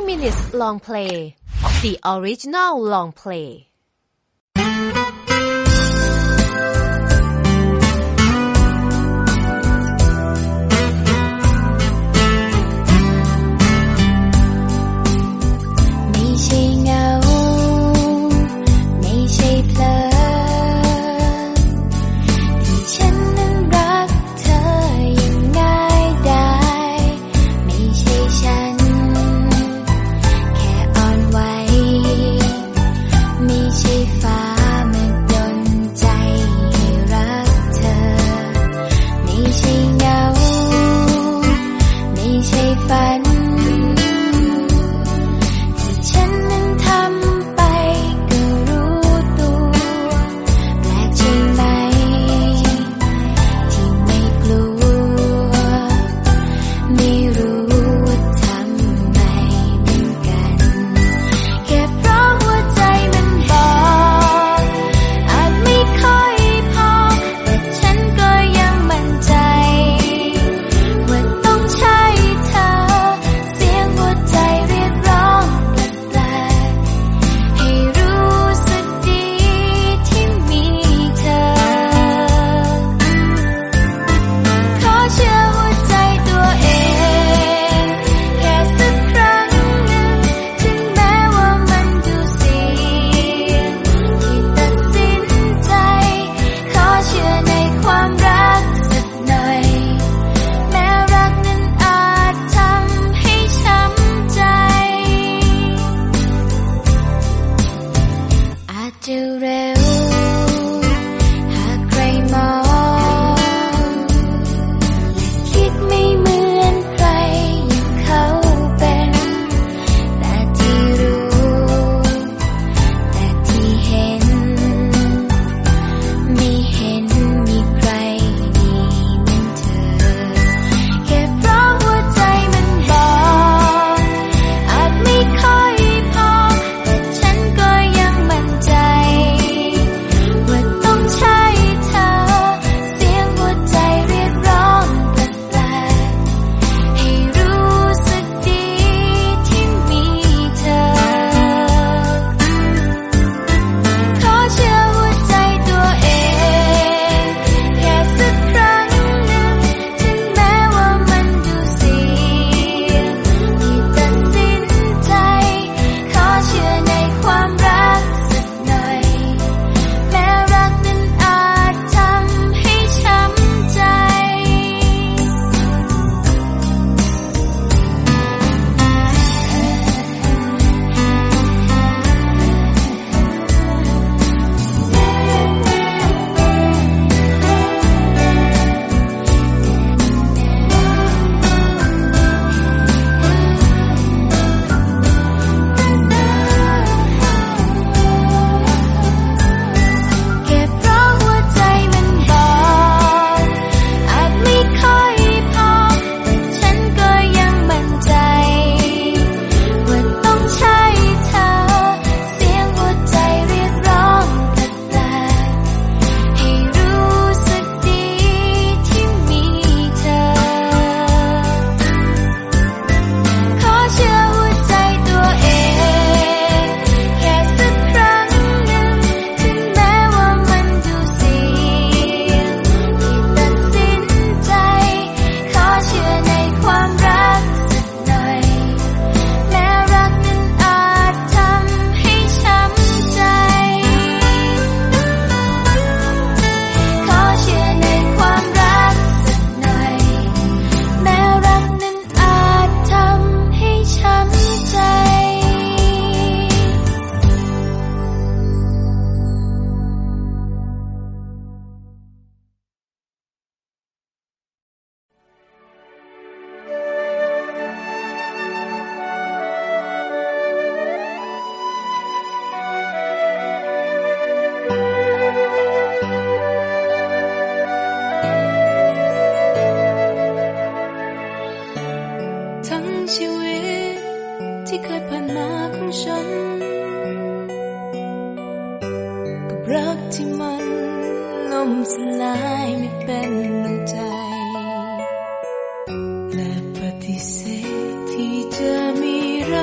60 minutes long play. The original long play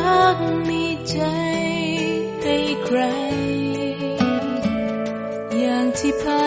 รักมีใจให้ใคร อย่างที่พา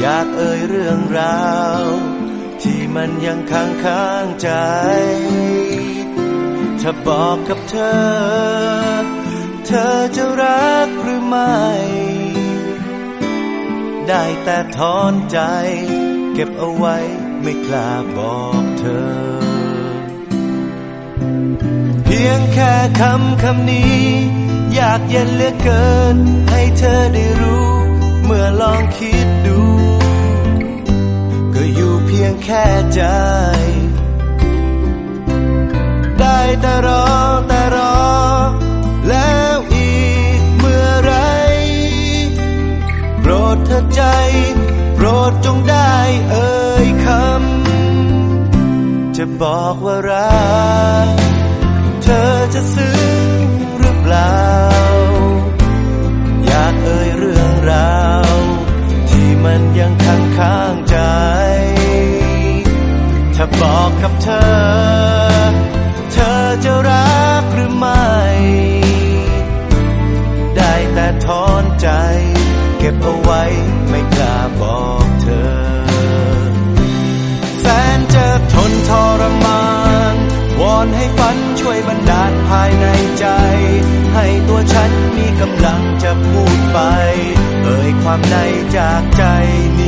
อยากเอ่ยเรื่องราว ที่มันยังค้างค้างใจ ถ้าบอกกับเธอ เธอจะรักหรือไม่ ได้แต่ถอนใจ เก็บเอาไว้ไม่กล้าบอกเธอ เพียงแค่คำคำนี้ อยากเย็นเหลือเกิน ให้เธอได้รู้ เมื่อลองคิดดู เพียงแค่ใจ ได้แต่รอแต่รอ แล้วอีกเมื่อไร โปรดเธอใจ โปรดจงได้เอ่ยคำ จะบอกว่ารัก เธอจะซึ้งหรือเปล่า อยากเอ่ยเรื่องราว ที่มันยังค้างค้างใจ บอกกับเธอ เธอจะรักหรือไม่ ได้แต่ถอนใจ เก็บเอาไว้ไม่กล้าบอกเธอแสนจะทนทรมาน วอนให้ฝันช่วยบันดาลภายในใจ ให้ตัวฉันมีกำลังจะพูดไป เอ่ยความในจากใจนี้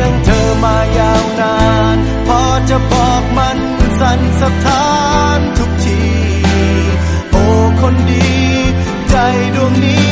รักเพียงเธอมายาวนาน พอจะบอกมันสั่นสะท้านทุกที โอ้คนดี ใจดวงนี้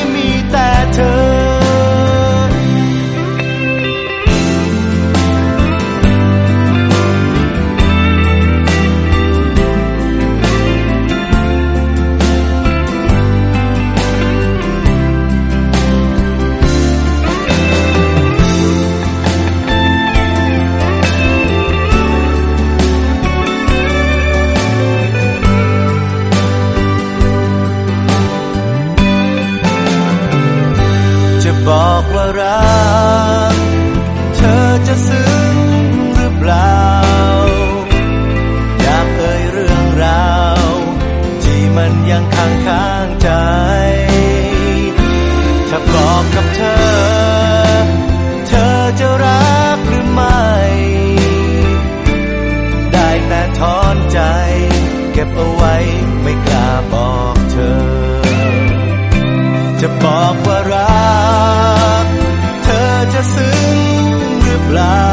ใจถ้าบอกกับเธอ เธอจะรักหรือไม่ ได้แต่ถอนใจ เก็บเอาไว้ไม่กล้าบอกเธอ จะบอกว่ารัก เธอจะซึ้งหรือเปล่า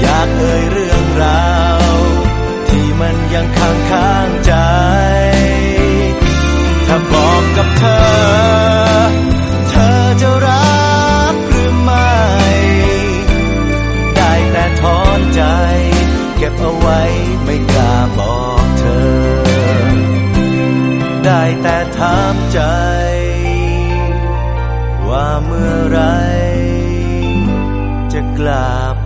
อยากเอ่ยเรื่องราว ที่มันยังค้างคา บอกกับเธอ เธอจะรักหรือไม่ ได้แต่ถอนใจ เก็บเอาไว้ไม่กล้าบอกเธอ ได้แต่ถามใจ ว่าเมื่อไรจะกล้าบ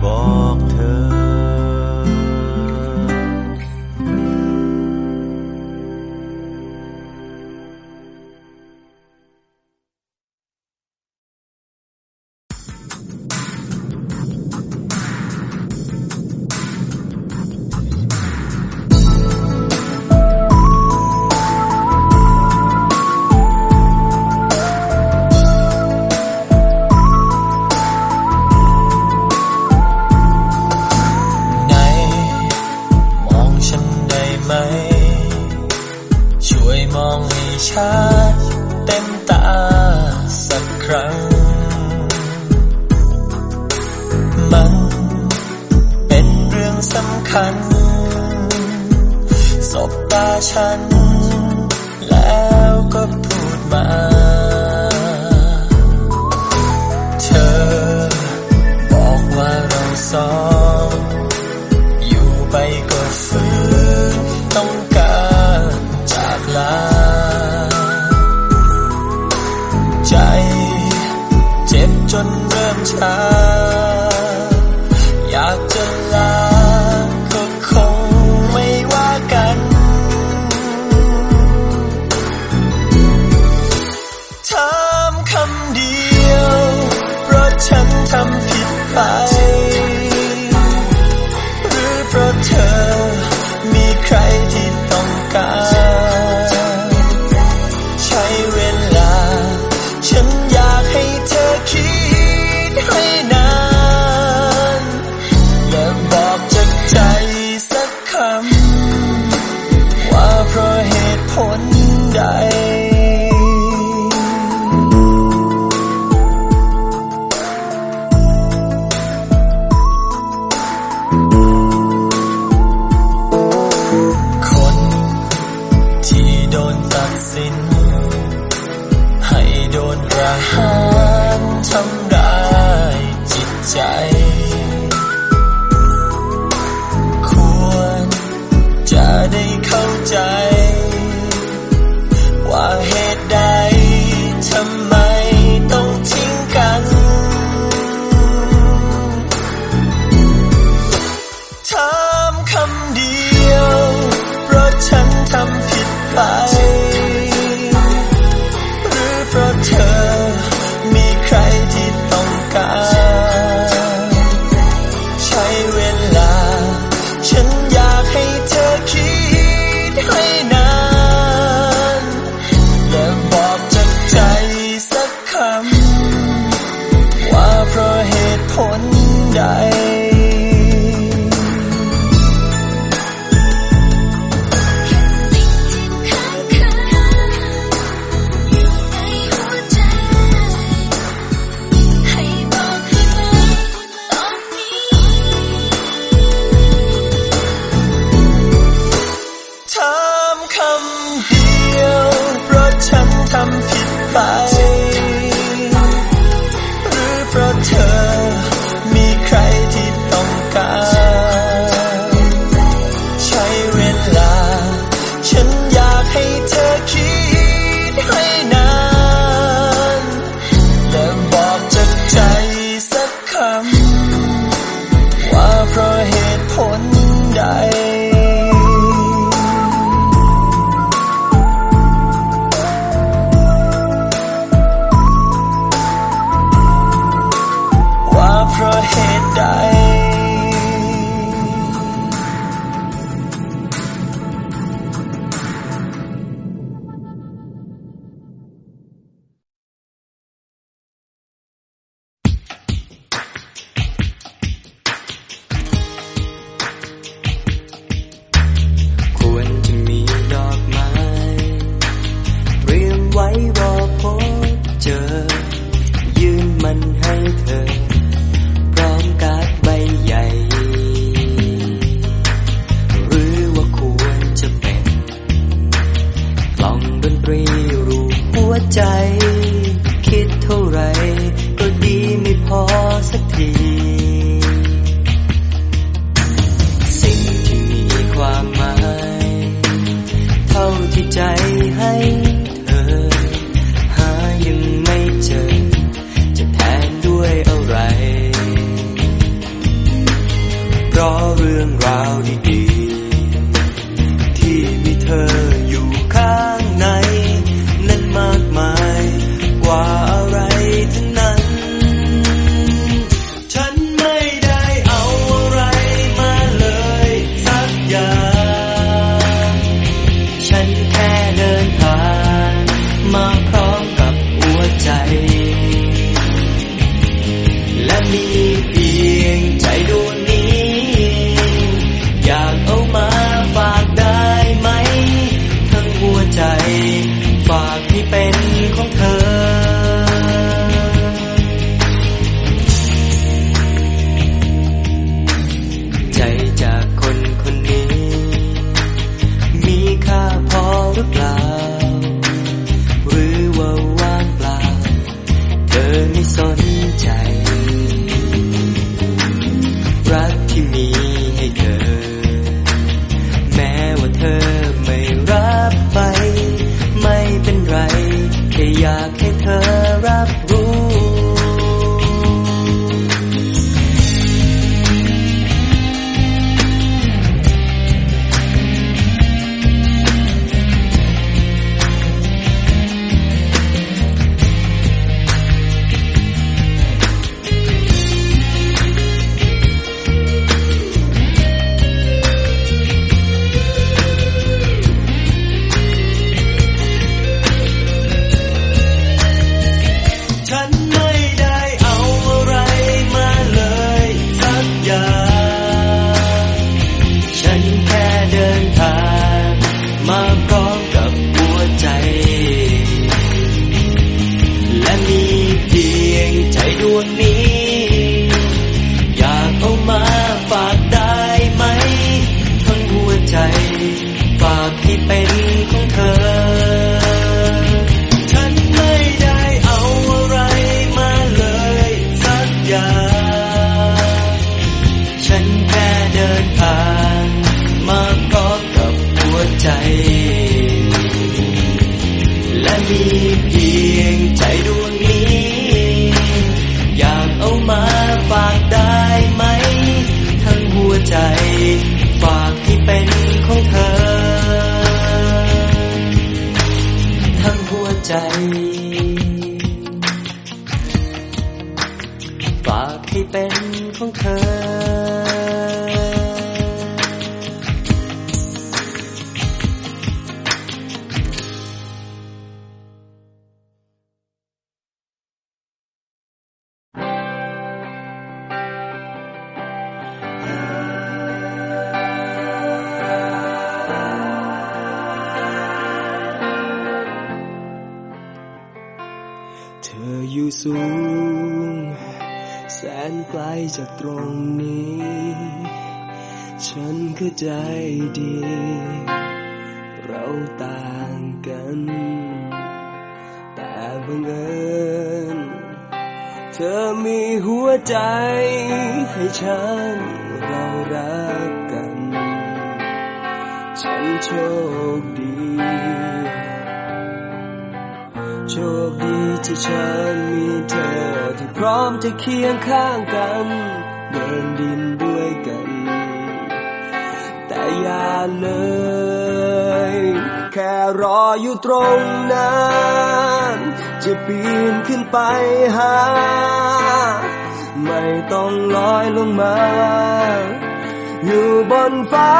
บนฟ้า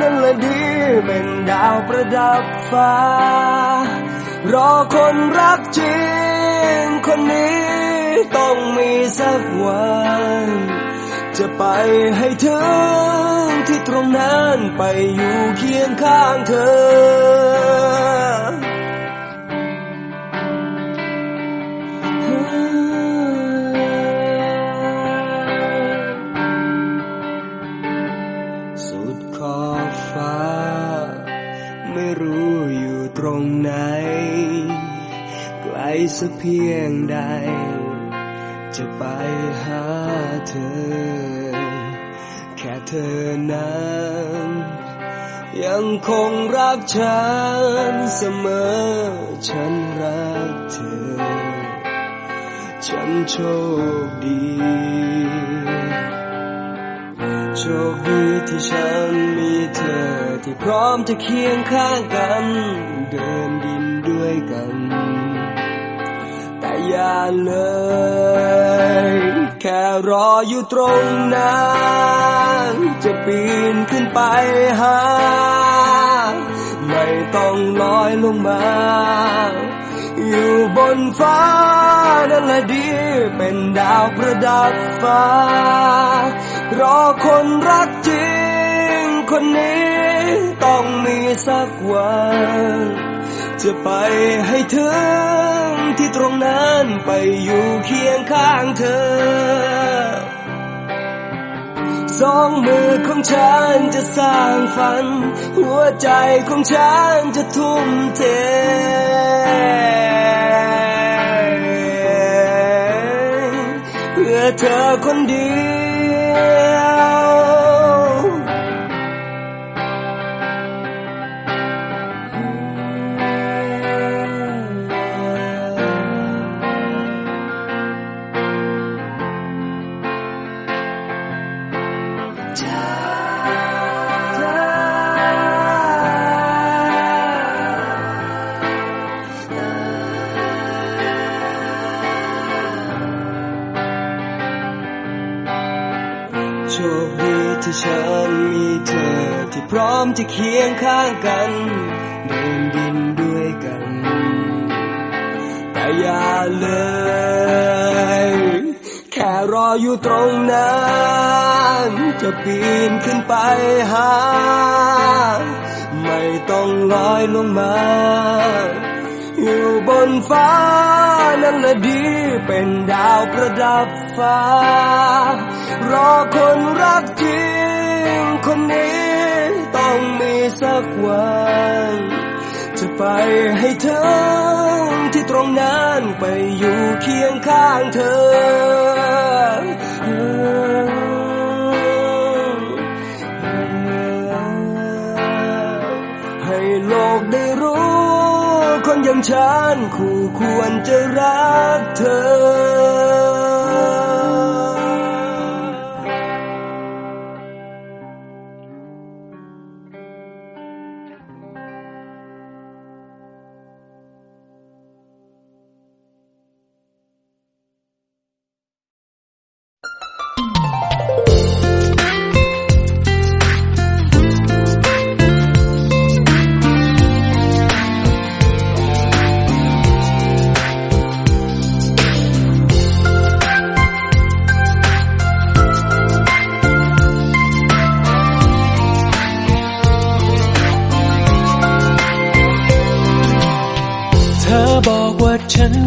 นั่นละดีเป็นดาวประดับฟ้า รอคนรักจริงคนนี้ต้องมีสักวัน จะไปให้ถึงที่ตรงนั้นไปอยู่เคียงข้างเธอ สักเพียงใด จะไปหาเธอ แค่เธอนั้นยังคงรักฉันเสมอ ฉันรักเธอ ฉันโชคดี โชคดีที่ฉันมีเธอที่พร้อมจะเคียงข้างกัน เดินดินด้วยกัน อย่าเลย แค่รออยู่ตรงนั้นจะปีนขึ้นไปหา ไม่ต้องลอยลงมา อยู่บนฟ้านั่นแหละดี เป็นดาวประดับฟ้า รอคนรักจริง คนนี้ต้องมีสักวัน จะไปให้ถึงที่ตรงนั้นไปอยู่เคียงข้างเธอ สองมือของฉันจะสร้างฝัน หัวใจของฉันจะทุ่มเทเพื่อเธอคนเดียว โชคดีที่ฉันมีเธอที่พร้อมจะเคียงข้างกันเดินดินด้วยกัน แต่อย่าเลยแค่รออยู่ตรงนั้นจะปีนขึ้นไปหา ไม่ต้องลอยลงมา อยู่บนฟ้านั่นละดีเป็นดาวประดับฟ้า รอคนรักจริง คนนี้ต้องมีสักวัน จะไปให้ถึงที่ตรงนั้นไปอยู่เคียงข้างเธอให้โลกได้รู้ คนอย่างฉันคู่ควรจะรักเธอ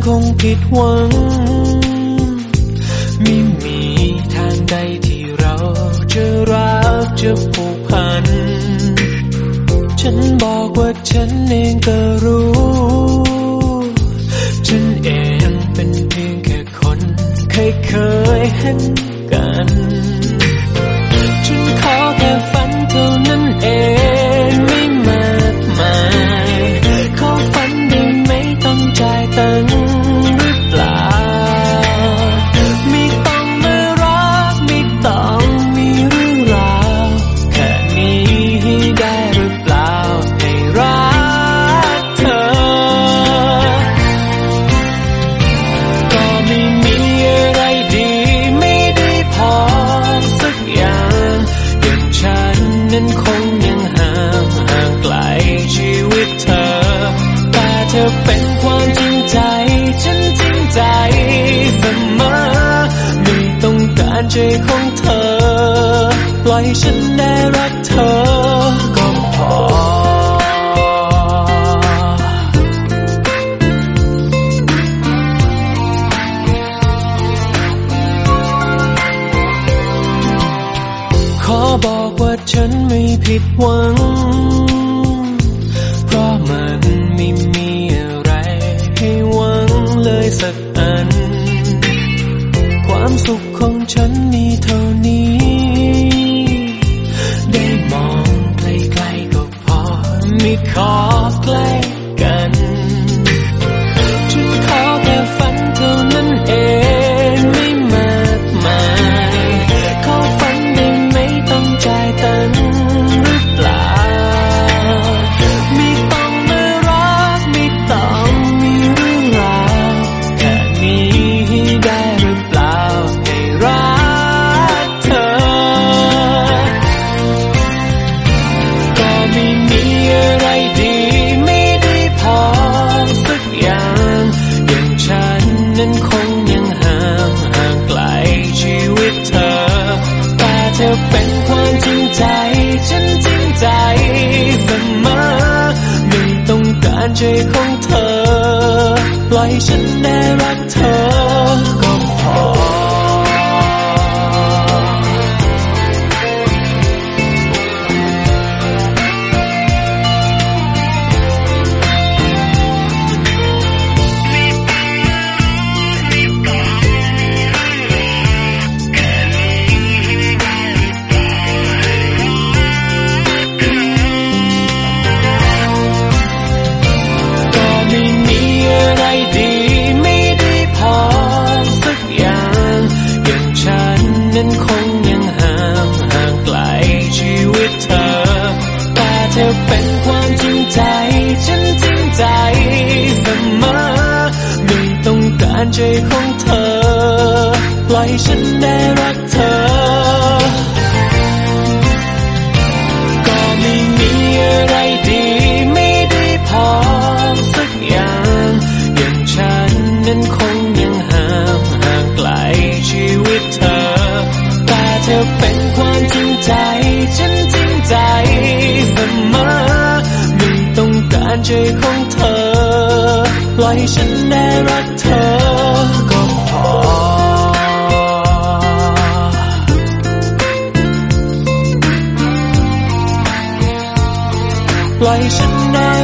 คงผิดหวัง ไม่มีทางใดที่เราจะรักจะผูกพัน ฉันบอกว่าฉันเองก็รู้ ฉันเองเป็นเพียงแค่คนเคยเคยเห็นานใจของเธอ ปล่อยฉันได้รักเธอ ก็พอ ขอบอกว่าฉันไม่ผิดหวัง ล่อยฉันได้รักเธอ ก็ไม่มีอะไรดีไม่ได้พอสักอย่าง อย่างฉันนั้นคงยังห่างห่างไกลชีวิตเธอ แต่เธอเป็นความจริงใจ ฉันจริงใจเสมอไม่ต้องการใจของเธอ ปล่อยฉันได้รักเธอ place and I?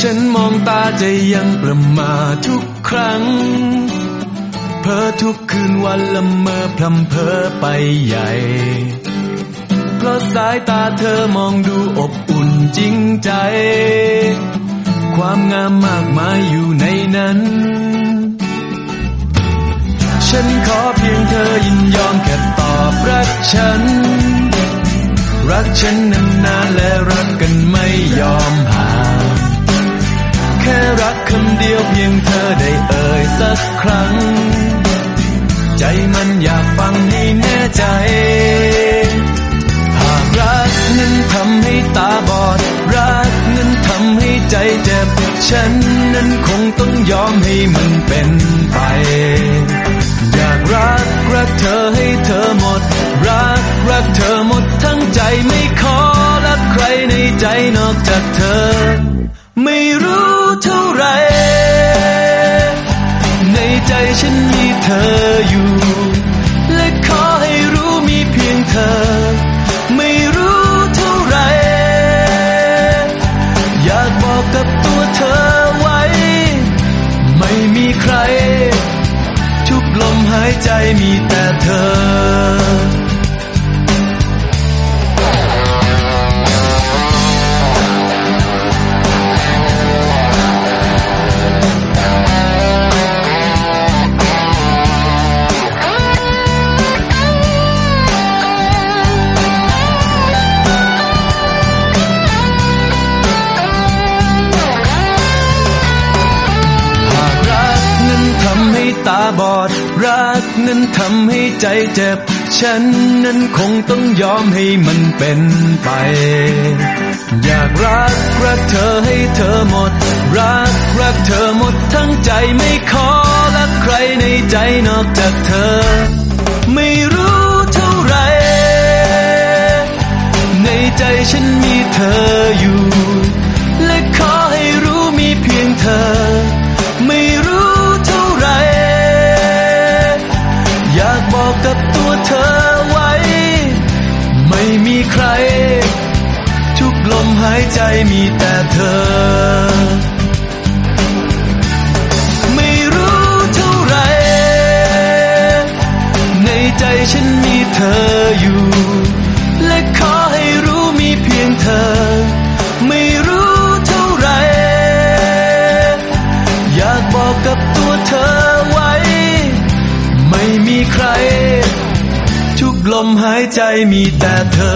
ฉันมองตาใจยังประมาทุกครั้ง เพ้อทุกคืนวันละเมอพลำเพอไปใหญ่ เพราะสายตาเธอมองดูอบอุ่นจริงใจ ความงามมากมายอยู่ในนั้น ฉันขอเพียงเธอยินยอมแค่ตอบรักฉัน รักฉันนานๆและรักกันไม่ยอมห่าง ค่รักคำเดียวเพียงเธอได้เอ่ยสักครั้ง ใจมันอยากฟังให้แน่ใจ หากรักนั้นทำให้ตาบอด รักนั้นทำให้ใจเจ็บ ฉันนั้นคงต้องยอมให้มันเป็นไป อยากรักรักเธอให้เธอหมด รักรักเธอหมดทั้งใจไม่ขอรักใครในใจนอกจากเธอ ไม่รู้ เท่าไร ในใจฉันมีเธออยู่ และขอให้รู้มีเพียงเธอ ไม่รู้เท่าไร อยากบอกกับตัวเธอไว้ ไม่มีใคร ทุกลมหายใจมีแต่เธอ ให้ใจเจ็บ ฉันนั้นคงต้องยอมให้มันเป็นไป อยากรักรักเธอให้เธอหมด รักรักเธอหมดทั้งใจไม่ขอรักใครในใจนอกจากเธอ ไม่รู้เท่าไหรในใจฉันมีเธออยู่ มีแต่เธอ ไม่รู้เท่าไร ในใจฉันมีเธออยู่ และขอให้รู้มีเพียงเธอ ไม่รู้เท่าไร อยากบอกกับตัวเธอไว้ ไม่มีใคร ทุกลมหายใจมีแต่เธอ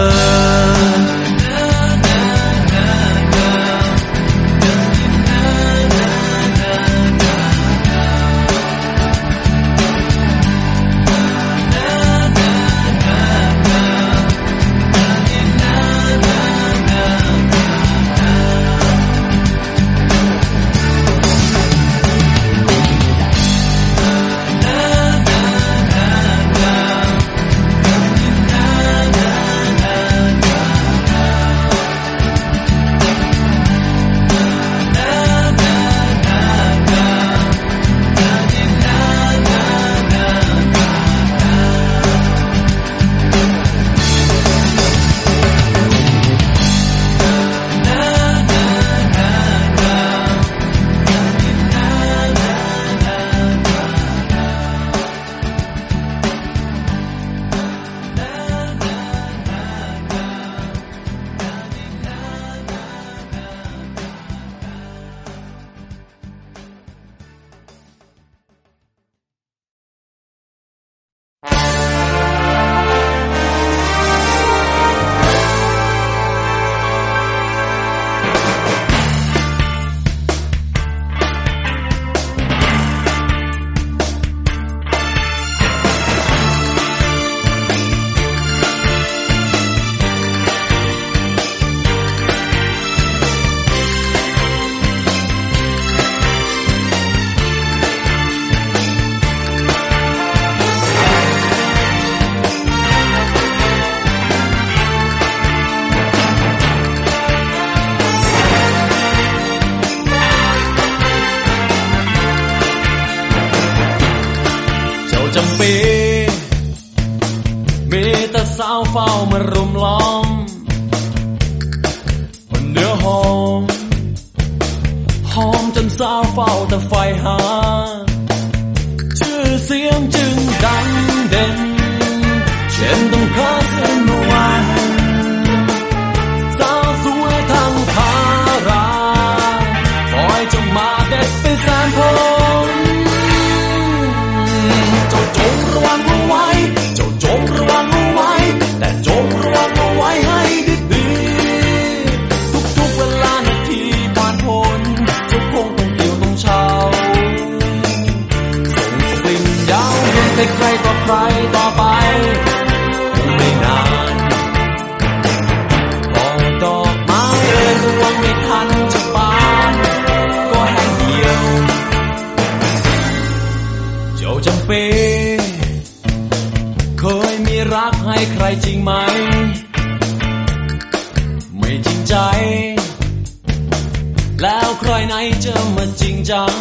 เฝ้ามารุมล้อมมันเนื้อหอม หอมจนสาวเฝ้าแต่ไฟหา John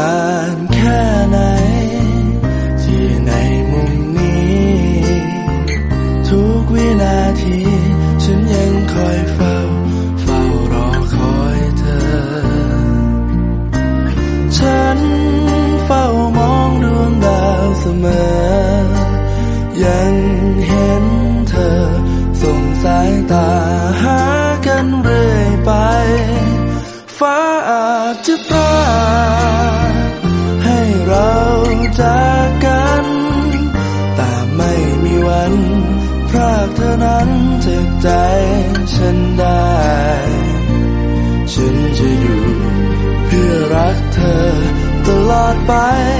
and 白。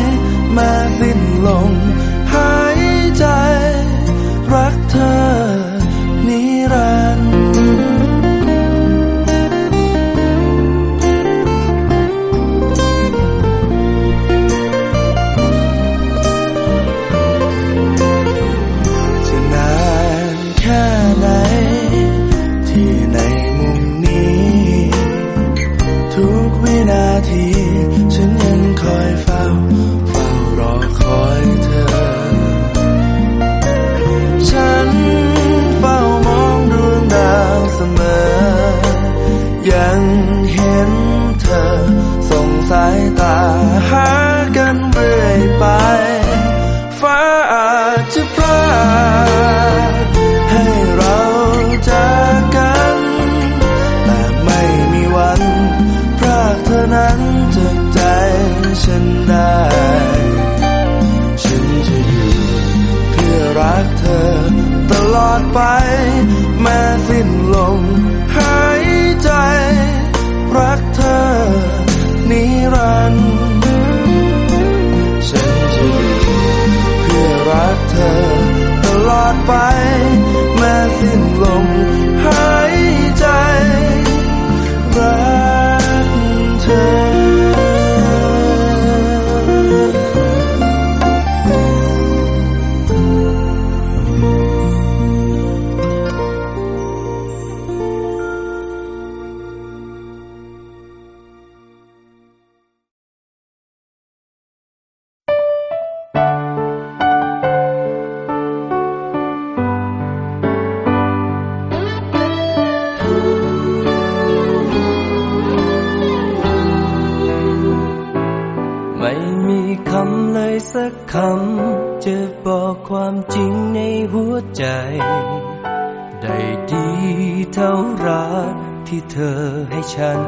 ฉัน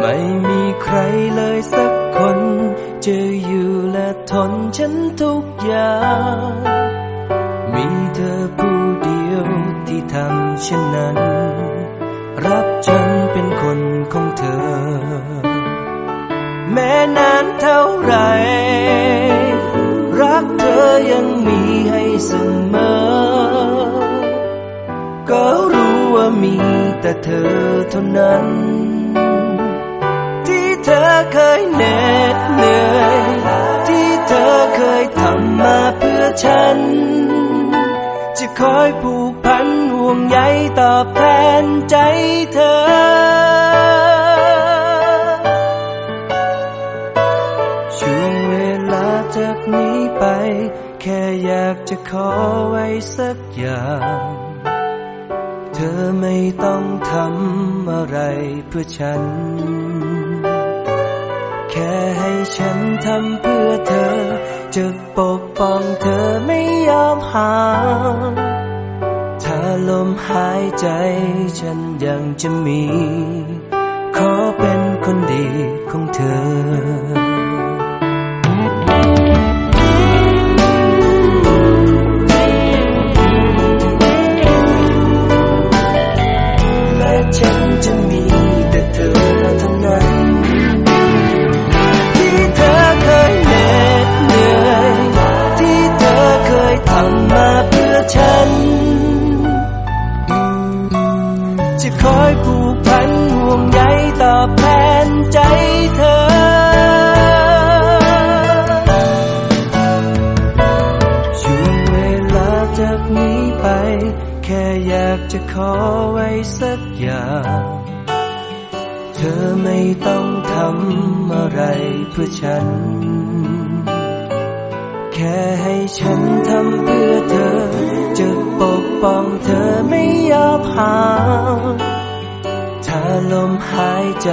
ไม่มีใครเลยสักคน จะอยู่และทนฉันทุกอย่าง เธอเท่านั้น ที่เธอเคยเหน็ดเหนื่อยที่เธอเคยทำมาเพื่อฉัน จะคอยผูกพันห่วงใยตอบแทนใจเธอช่วงเวลาจากนี้ไป แค่อยากจะขอไว้สัก ทำอะไรเพื่อฉัน แค่ให้ฉันทำเพื่อเธอ จะปกป้องเธอไม่ยอมห่างถ้าลมหายใจฉันยังจะมี ขอเป็นคนดี เธอไม่ต้องทำอะไรเพื่อฉัน แค่ให้ฉันทำเพื่อเธอ จะปกป้องเธอไม่ยอมห่างถ้าลมหายใจ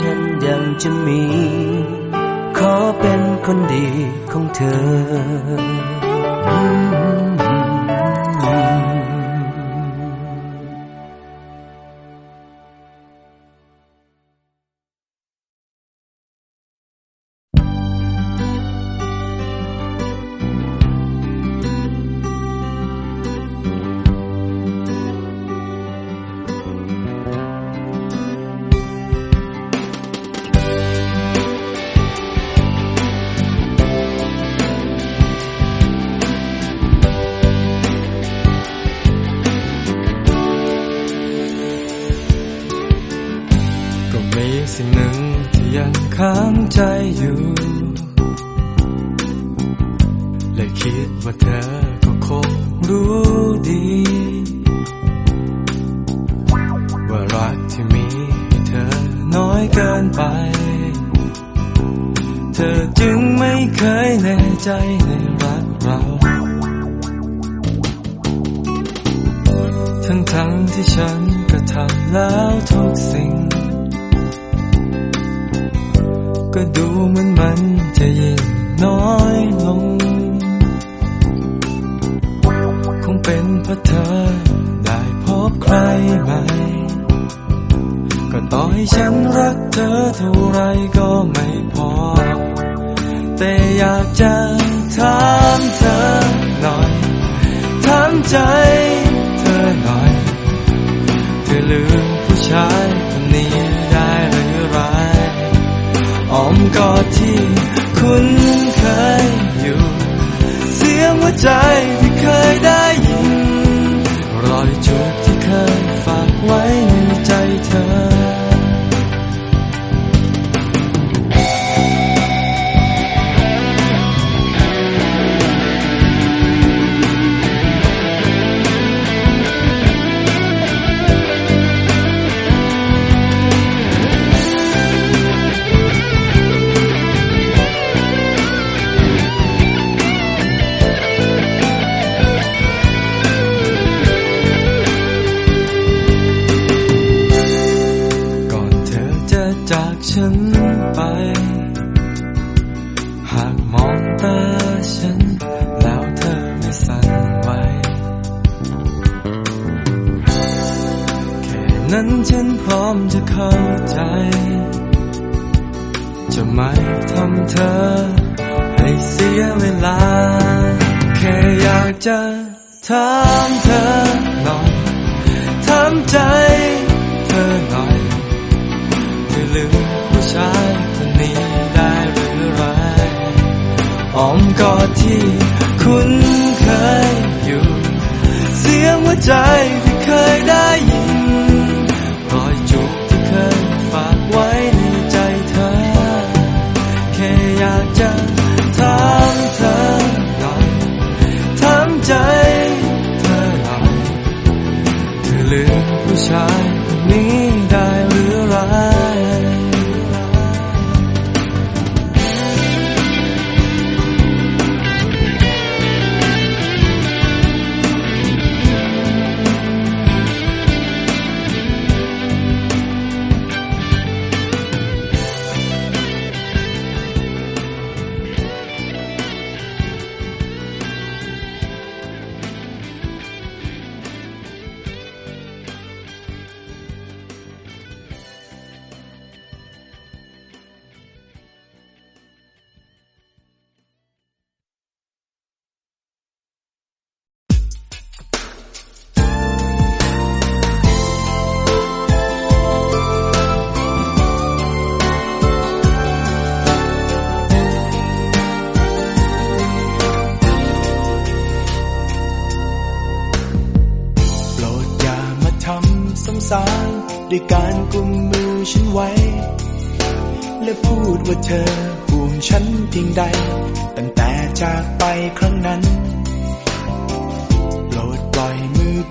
ฉันยังจะมี ขอเป็นคนดีของเธอ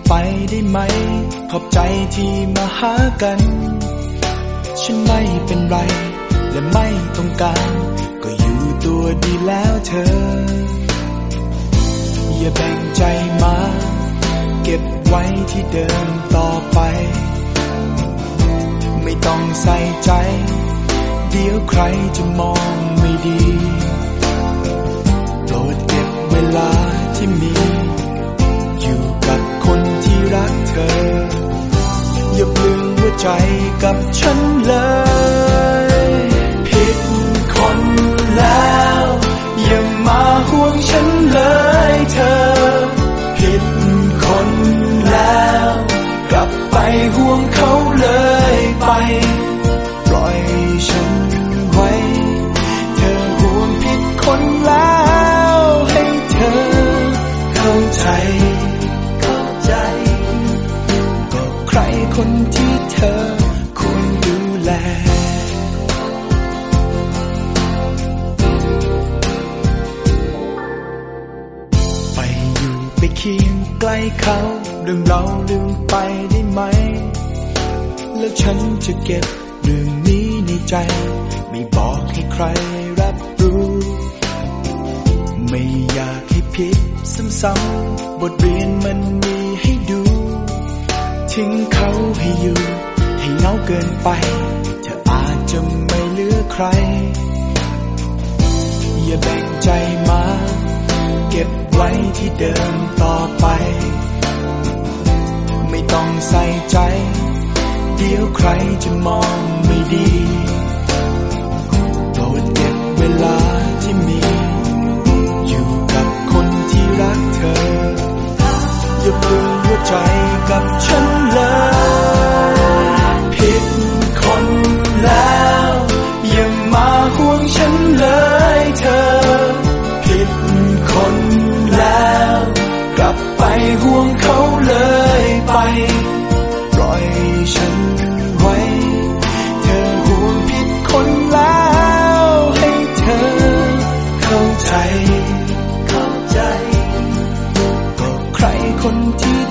ไปได้ไหม ขอบใจที่มาหากัน ฉันไม่เป็นไร และไม่ต้องการ ก็อยู่ตัวดีแล้วเธอ อย่าแบ่งใจมา เก็บไว้ที่เดิมต่อไป ไม่ต้องใส่ใจ เดี๋ยวใครจะมองไม่ดี โปรดเก็บเวลาที่มี ธอ อย่าลืมหัวใจกับฉันเลยผิดคนแล้ว อย่ามาห่วงฉันเลยเธอ ผิดคนแล้ว กลับไปห่วง เรื่องเราลืมไปได้ไหม แล้วฉันจะเก็บเรื่องนี้ในใจ ไม่บอกให้ใครรับรู้ ไม่อยากให้ผิดซ้ำๆบทเรียนมันมีให้ดู ทิ้งเขาให้อยู่ ให้เงาเกินไป เธออาจจะไม่เหลือใคร อย่าแบ่งใจมา เก็บไว้ที่เดิมต่อไป ต้องใส่ใจ เดี๋ยวใครจะมองไม่ดีโปรดเก็บเวลาที่มี อยู่กับคนที่รักเธอ อย่าปลืมหัวใจกับฉันเลย ครคนที่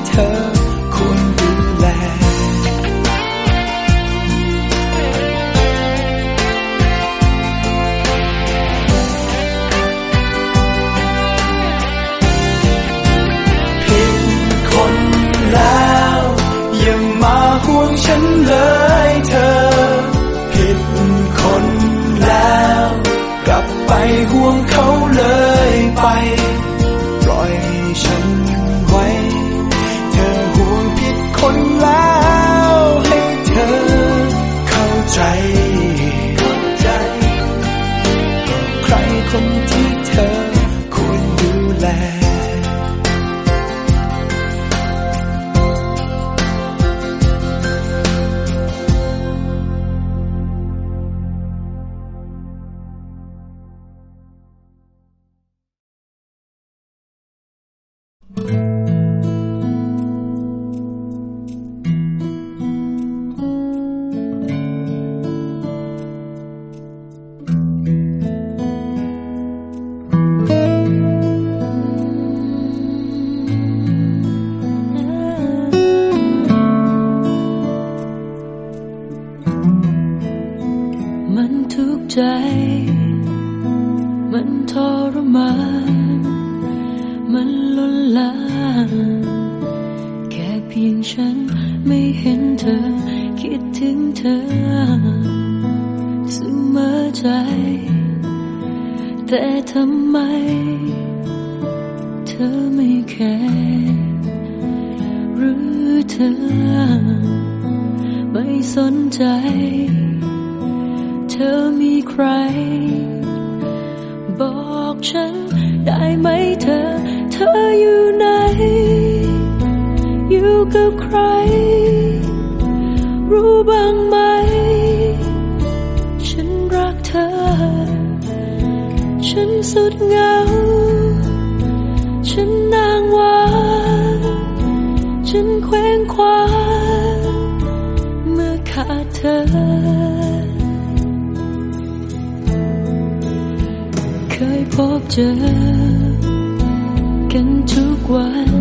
กันทุกวัน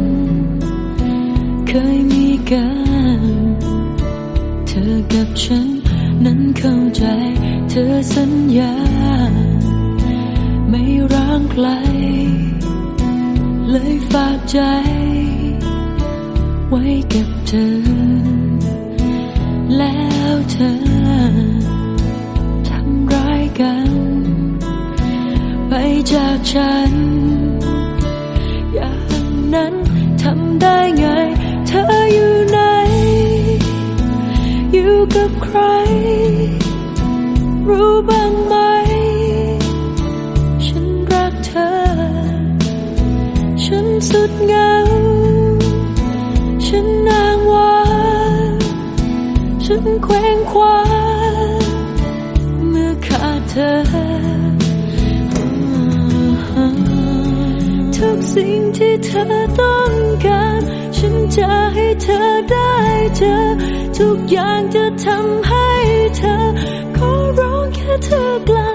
เคยมีกัน เธอกับฉันนั้นเข้าใจ เธอสัญญา ไม่ร้างไกลเลยฝากใจ ไว้กับเธอ แล้วเธอทำร้ายกัน ไปจากฉัน ได้ไง เธออยู่ไหน อยู่กับใคร รู้บ้างไหม ฉันรักเธอ ฉันสุดเหงา ฉันนางว่า ฉันเคว้งคว้าเมื่อขาดเธอทุกสิ่งที่เธอต้อง จอให้เธอได้เจอทุกอย่างจะทำให้เธอ ขอร้องแค่เธอกลับ